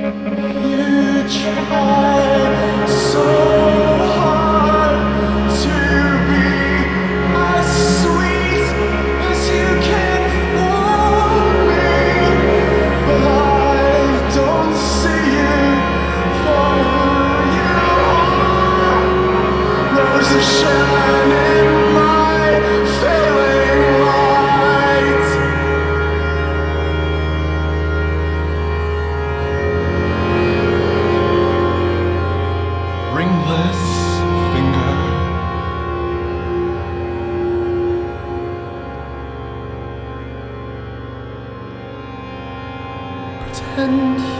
You try. 恨你。